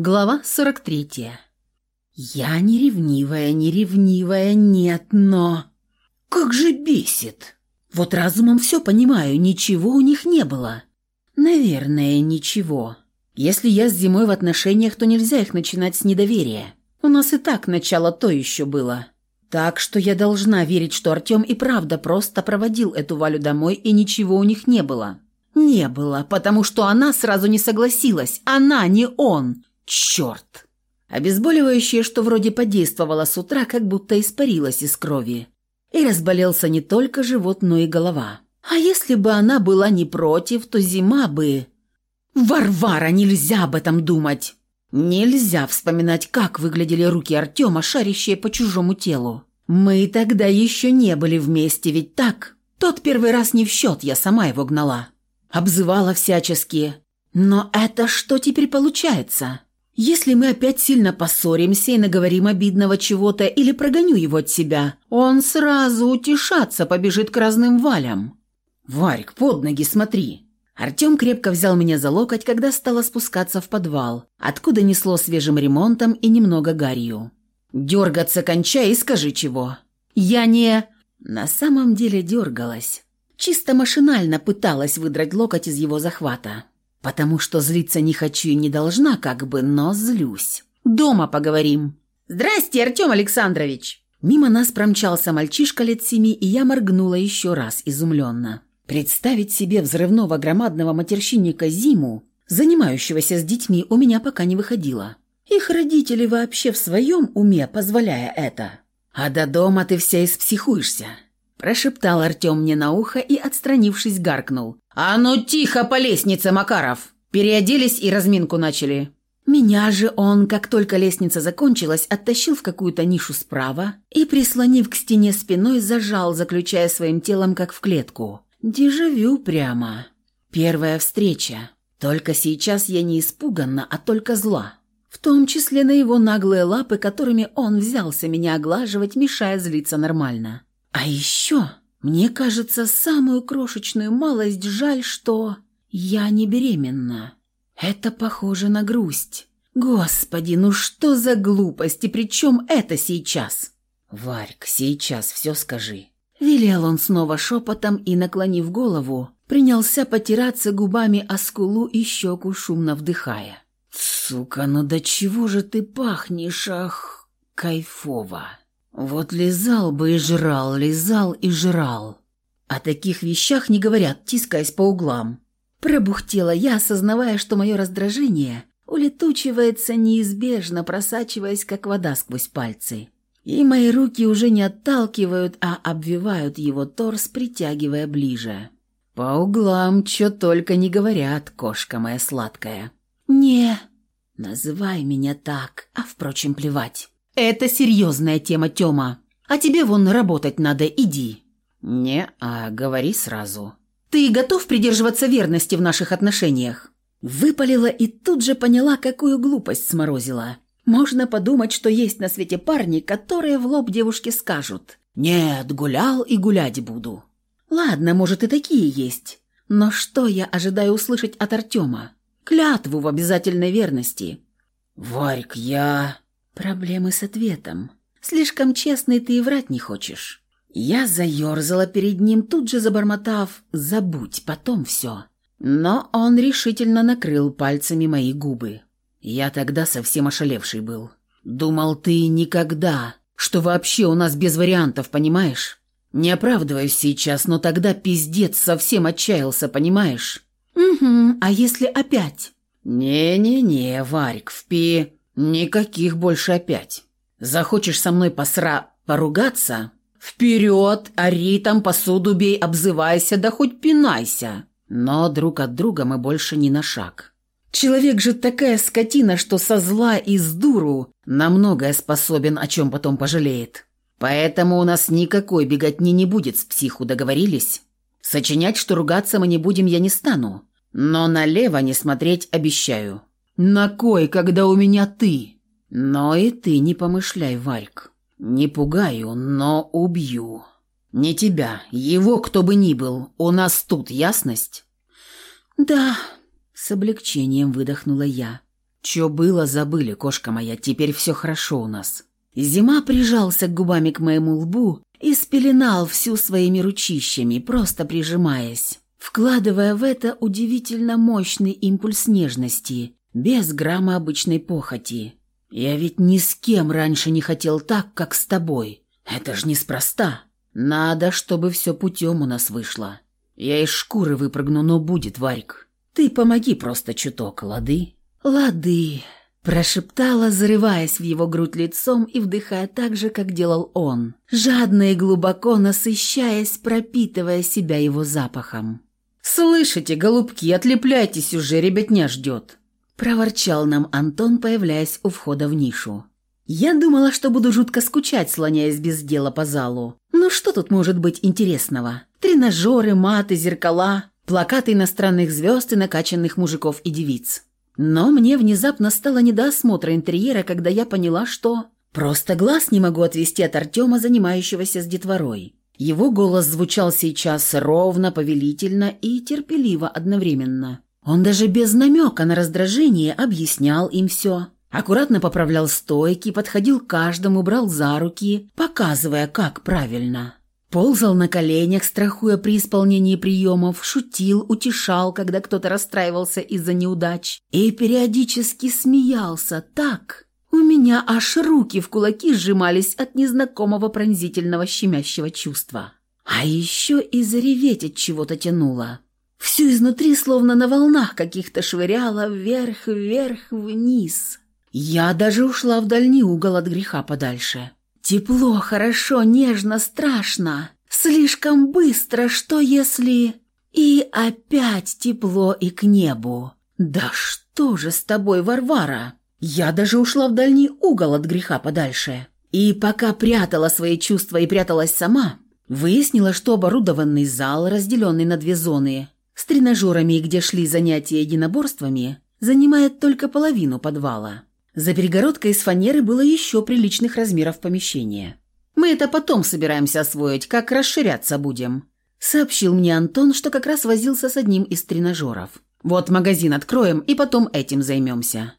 Глава 43. Я не ревнивая, не ревнивая, нет, но... Как же бесит! Вот разумом все понимаю, ничего у них не было. Наверное, ничего. Если я с зимой в отношениях, то нельзя их начинать с недоверия. У нас и так начало то еще было. Так что я должна верить, что Артем и правда просто проводил эту Валю домой, и ничего у них не было. Не было, потому что она сразу не согласилась. Она, не он. Черт! Обезболивающее, что вроде подействовало с утра, как будто испарилось из крови. И разболелся не только живот, но и голова. А если бы она была не против, то зима бы... Варвара, нельзя об этом думать! Нельзя вспоминать, как выглядели руки Артема, шарящие по чужому телу. Мы тогда еще не были вместе, ведь так? Тот первый раз не в счет, я сама его гнала. Обзывала всячески. Но это что теперь получается? Если мы опять сильно поссоримся и наговорим обидного чего-то или прогоню его от себя, он сразу утешаться побежит к разным валям. «Варик, под ноги смотри!» Артем крепко взял меня за локоть, когда стала спускаться в подвал, откуда несло свежим ремонтом и немного гарью. «Дергаться кончай и скажи чего!» «Я не...» На самом деле дергалась. Чисто машинально пыталась выдрать локоть из его захвата. Потому что злиться не хочу и не должна, как бы, но злюсь. Дома поговорим. Здрасте, Артем Александрович. Мимо нас промчался мальчишка лет семи, и я моргнула еще раз изумленно. Представить себе взрывного громадного матерщинника Зиму, занимающегося с детьми, у меня пока не выходило. Их родители вообще в своем уме, позволяя это. А до дома ты вся испсихуешься. Прошептал Артем мне на ухо и, отстранившись, гаркнул. «А ну тихо по лестнице, Макаров!» Переоделись и разминку начали. Меня же он, как только лестница закончилась, оттащил в какую-то нишу справа и, прислонив к стене спиной, зажал, заключая своим телом, как в клетку. Дежавю прямо. Первая встреча. Только сейчас я не испуганна, а только зла. В том числе на его наглые лапы, которыми он взялся меня оглаживать, мешая злиться нормально. А еще мне кажется, самую крошечную малость жаль, что я не беременна. Это похоже на грусть. Господи, ну что за глупость, и при чем это сейчас? Варьк, сейчас все скажи. Велел он снова шепотом и, наклонив голову, принялся потираться губами о скулу и щеку, шумно вдыхая. «Сука, ну до чего же ты пахнешь, ах, кайфово!» Вот лизал бы и жрал, лизал и жрал. О таких вещах не говорят, тискаясь по углам. Пробухтела я, осознавая, что мое раздражение улетучивается неизбежно, просачиваясь, как вода сквозь пальцы. И мои руки уже не отталкивают, а обвивают его торс, притягивая ближе. По углам что только не говорят, кошка моя сладкая. «Не, называй меня так, а, впрочем, плевать». «Это серьезная тема, Тёма. А тебе вон работать надо, иди». «Не, а говори сразу». «Ты готов придерживаться верности в наших отношениях?» Выпалила и тут же поняла, какую глупость сморозила. Можно подумать, что есть на свете парни, которые в лоб девушке скажут «Нет, гулял и гулять буду». Ладно, может и такие есть. Но что я ожидаю услышать от Артема? Клятву в обязательной верности. «Варик, я...» Проблемы с ответом. Слишком честный ты и врать не хочешь. Я заерзала перед ним, тут же забормотав «забудь, потом все». Но он решительно накрыл пальцами мои губы. Я тогда совсем ошалевший был. Думал, ты никогда, что вообще у нас без вариантов, понимаешь? Не оправдываюсь сейчас, но тогда пиздец совсем отчаялся, понимаешь? Угу, а если опять? Не-не-не, Варик, впи... Никаких больше опять. Захочешь со мной посра... поругаться? Вперед, ори там, посуду бей, обзывайся, да хоть пинайся. Но друг от друга мы больше не на шаг. Человек же такая скотина, что со зла и с дуру на многое способен, о чем потом пожалеет. Поэтому у нас никакой беготни не будет с психу, договорились? Сочинять, что ругаться мы не будем, я не стану. Но налево не смотреть обещаю. «На кой, когда у меня ты?» «Но и ты не помышляй, Вальк. Не пугаю, но убью. Не тебя, его кто бы ни был. У нас тут ясность?» «Да», — с облегчением выдохнула я. «Чё было, забыли, кошка моя, теперь все хорошо у нас». Зима прижался губами к моему лбу и спеленал всю своими ручищами, просто прижимаясь, вкладывая в это удивительно мощный импульс нежности, без грамма обычной похоти. «Я ведь ни с кем раньше не хотел так, как с тобой. Это ж неспроста. Надо, чтобы все путем у нас вышло. Я из шкуры выпрыгну, но будет, Варик. Ты помоги просто чуток, лады?» «Лады», – прошептала, зарываясь в его грудь лицом и вдыхая так же, как делал он, жадно и глубоко насыщаясь, пропитывая себя его запахом. «Слышите, голубки, отлепляйтесь уже, ребятня ждет!» – проворчал нам Антон, появляясь у входа в нишу. Я думала, что буду жутко скучать, слоняясь без дела по залу. Ну что тут может быть интересного? Тренажеры, маты, зеркала, плакаты иностранных звезд и накачанных мужиков и девиц. Но мне внезапно стало не до осмотра интерьера, когда я поняла, что просто глаз не могу отвести от Артема, занимающегося с детворой. Его голос звучал сейчас ровно, повелительно и терпеливо одновременно. Он даже без намека на раздражение объяснял им все. Аккуратно поправлял стойки, подходил к каждому, брал за руки, показывая, как правильно. Ползал на коленях, страхуя при исполнении приемов, шутил, утешал, когда кто-то расстраивался из-за неудач, и периодически смеялся так. У меня аж руки в кулаки сжимались от незнакомого пронзительного щемящего чувства. А еще и зареветь от чего-то тянуло. Всю изнутри словно на волнах каких-то швыряло вверх, вверх, вниз. Я даже ушла в дальний угол от греха подальше. Тепло, хорошо, нежно, страшно. Слишком быстро, что если... И опять тепло и к небу. Да что же с тобой, Варвара? Я даже ушла в дальний угол от греха подальше. И пока прятала свои чувства и пряталась сама, выяснила, что оборудованный зал, разделенный на две зоны, с тренажерами, где шли занятия единоборствами, занимает только половину подвала. За перегородкой из фанеры было еще приличных размеров помещение. «Мы это потом собираемся освоить, как расширяться будем», сообщил мне Антон, что как раз возился с одним из тренажеров. «Вот магазин откроем и потом этим займемся».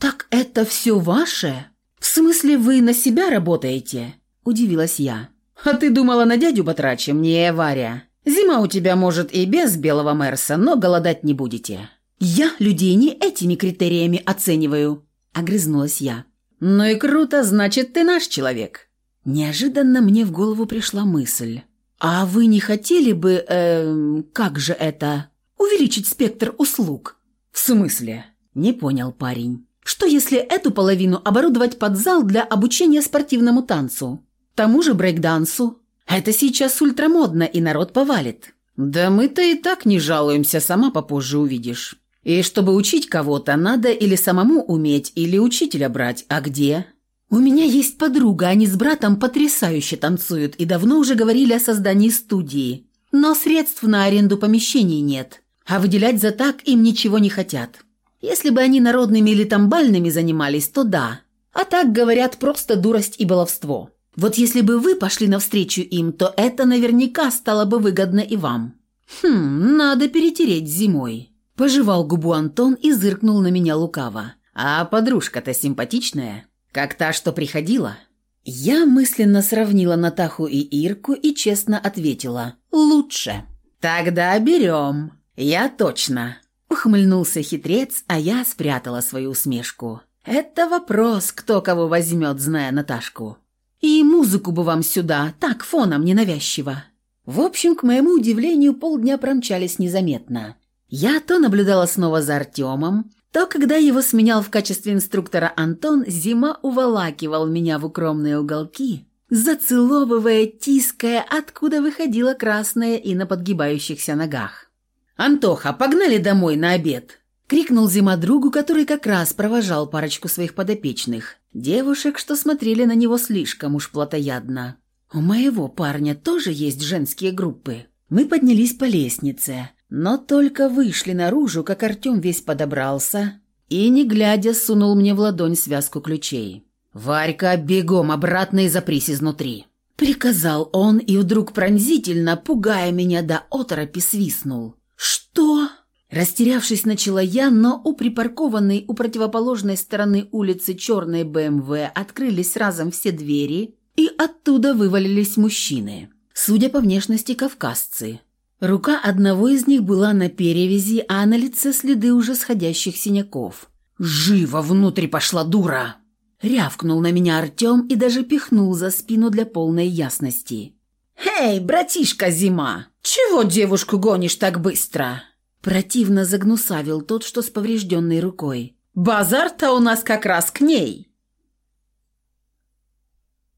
«Так это все ваше? В смысле, вы на себя работаете?» – удивилась я. «А ты думала, на дядю потрачим? Не, Варя. Зима у тебя, может, и без белого Мерса, но голодать не будете». «Я людей не этими критериями оцениваю», Огрызнулась я. «Ну и круто, значит, ты наш человек». Неожиданно мне в голову пришла мысль. «А вы не хотели бы, э, как же это, увеличить спектр услуг?» «В смысле?» – не понял парень. «Что если эту половину оборудовать под зал для обучения спортивному танцу? Тому же брейкдансу? Это сейчас ультрамодно, и народ повалит». «Да мы-то и так не жалуемся, сама попозже увидишь». И чтобы учить кого-то, надо или самому уметь, или учителя брать. А где? У меня есть подруга, они с братом потрясающе танцуют и давно уже говорили о создании студии. Но средств на аренду помещений нет. А выделять за так им ничего не хотят. Если бы они народными или тамбальными занимались, то да. А так, говорят, просто дурость и баловство. Вот если бы вы пошли навстречу им, то это наверняка стало бы выгодно и вам. Хм, надо перетереть зимой. Пожевал губу Антон и зыркнул на меня лукаво. «А подружка-то симпатичная, как та, что приходила?» Я мысленно сравнила Натаху и Ирку и честно ответила «Лучше». «Тогда берем. Я точно». Ухмыльнулся хитрец, а я спрятала свою усмешку. «Это вопрос, кто кого возьмет, зная Наташку. И музыку бы вам сюда, так, фоном, ненавязчиво». В общем, к моему удивлению, полдня промчались незаметно. Я то наблюдала снова за Артемом, то, когда его сменял в качестве инструктора Антон, зима уволакивал меня в укромные уголки, зацеловывая, тиская, откуда выходила красная и на подгибающихся ногах. «Антоха, погнали домой на обед!» — крикнул Зима другу, который как раз провожал парочку своих подопечных, девушек, что смотрели на него слишком уж плотоядно. «У моего парня тоже есть женские группы». Мы поднялись по лестнице. Но только вышли наружу, как Артем весь подобрался и, не глядя, сунул мне в ладонь связку ключей. «Варька, бегом обратно и запрись изнутри!» Приказал он и вдруг пронзительно, пугая меня до оторопи, свистнул. Растерявшись, начала я, но у припаркованной у противоположной стороны улицы черной БМВ открылись разом все двери, и оттуда вывалились мужчины. Судя по внешности, кавказцы. Рука одного из них была на перевязи, а на лице следы уже сходящих синяков. «Живо внутрь пошла дура!» Рявкнул на меня Артем и даже пихнул за спину для полной ясности. «Эй, братишка Зима, чего девушку гонишь так быстро?» Противно загнусавил тот, что с поврежденной рукой. «Базар-то у нас как раз к ней!»